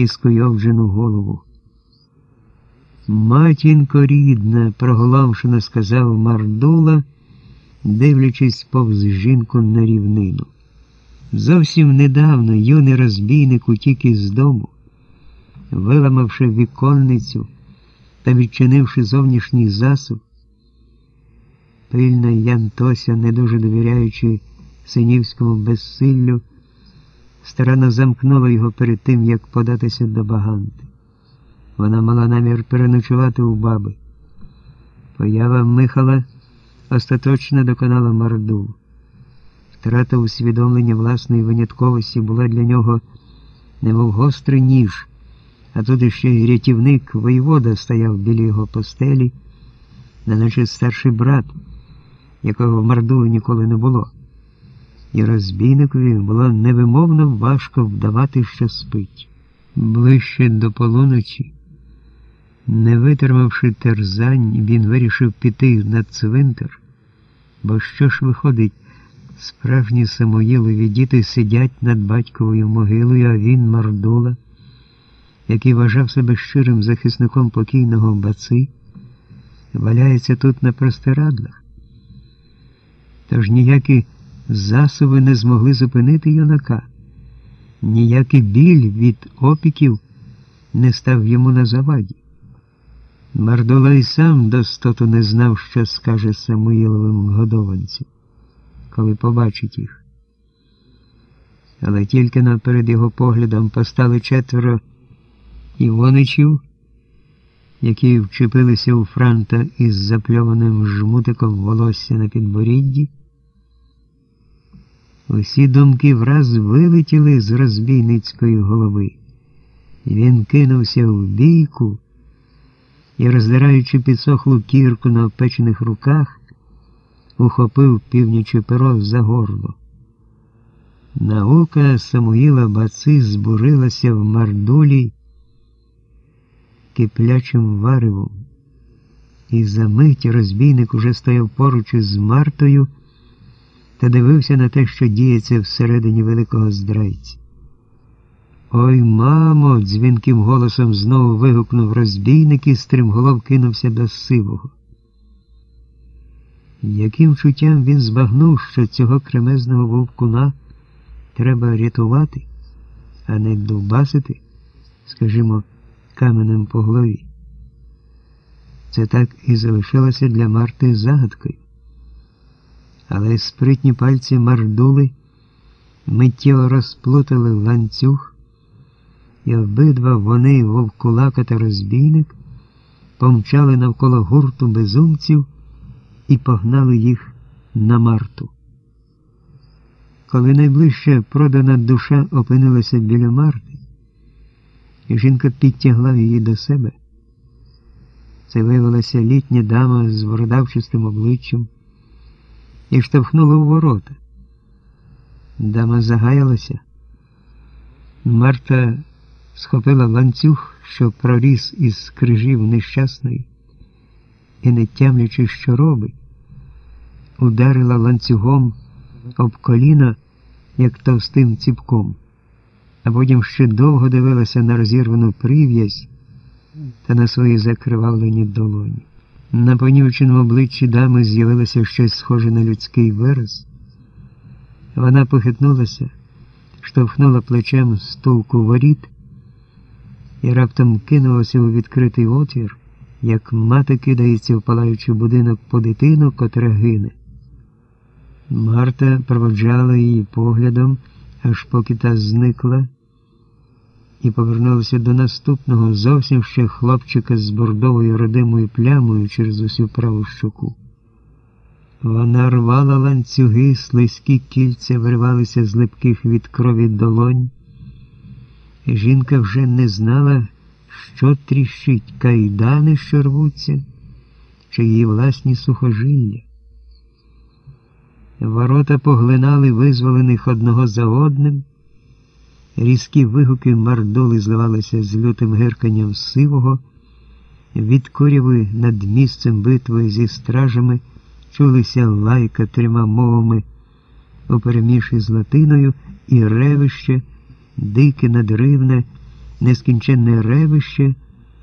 і скуйовджену голову. Матінко рідна, проголомшено сказав Мардула, дивлячись повз жінку на рівнину. Зовсім недавно юний розбійник утік із дому, виламавши віконницю та відчинивши зовнішній засув. Пильна Янтося, не дуже довіряючи синівському безсиллю, старанно замкнула його перед тим, як податися до баганти. Вона мала намір переночувати у баби. Поява Михала остаточно доконала Марду. Втрата усвідомлення власної винятковості була для нього немов гострий ніж, а тут іще й рятівник воєвода стояв біля його постелі, неначе старший брат, якого в Мордові ніколи не було. І розбійникові було невимовно важко вдавати, що спить. Ближче до полуночі, не витримавши терзань, він вирішив піти на цвинтар, бо що ж виходить, справжні самоїлові діти сидять над батьковою могилою, а він мордула, який вважав себе щирим захисником покійного баци, валяється тут на простирадлах. Тож ніякі засоби не змогли зупинити юнака, ніякий біль від опіків не став йому на заваді. Мардула сам достоту не знав, що скаже Самуїловим годованцю, коли побачить їх. Але тільки наперед його поглядом постали четверо івоничів, які вчепилися у франта із запльованим жмутиком волосся на підборідді. Усі думки враз вилетіли з розбійницької голови, він кинувся в бійку і, роздираючи підсохлу кірку на опечених руках, ухопив північе перо за горло. Наука Самуїла Баци збурилася в мардулі киплячим варивом, і за мить розбійник уже стояв поруч із Мартою та дивився на те, що діється всередині великого здрайця. Ой, мамо, дзвінким голосом знову вигукнув розбійник і стримголов кинувся до сивого. Яким чуттям він збагнув, що цього кремезного вовкуна треба рятувати, а не довбасити, скажімо, каменем по голові. Це так і залишилося для Марти загадкою. Але спритні пальці мардули миттєво розплутали ланцюг і обидва вони, вовкулака та розбійник, помчали навколо гурту безумців і погнали їх на Марту. Коли найближче продана душа опинилася біля Марти, жінка підтягла її до себе, це виявилася літня дама з вородавчистим обличчям і штовхнула у ворота. Дама загаялася. Марта схопила ланцюг, що проріс із крижів нещасної, і, не тямлячи, що робить, ударила ланцюгом об коліна, як товстим ціпком, а потім ще довго дивилася на розірвану прив'язь та на свої закривавлені долоні. На понівченому обличчі дами з'явилося щось схоже на людський вираз. Вона похитнулася, штовхнула плечем стулку воріт і раптом кинулася у відкритий отвір, як мати кидається в палаючий будинок по дитину, котра гине. Марта проводжала її поглядом, аж поки та зникла, і повернулася до наступного зовсім ще хлопчика з бордовою родимою плямою через усю праву щоку. Вона рвала ланцюги, слизькі кільця виривалися з липких від крові долонь. Жінка вже не знала, що тріщить кайдани, що рвуться, чи її власні сухожилля. Ворота поглинали визволених одного за одним, різкі вигуки мардоли зливалися з лютим герканням сивого, від куряви над місцем битви зі стражами чулися лайка трьома мовами у переміші з латиною і ревище дике надривне, нескінченне ревище.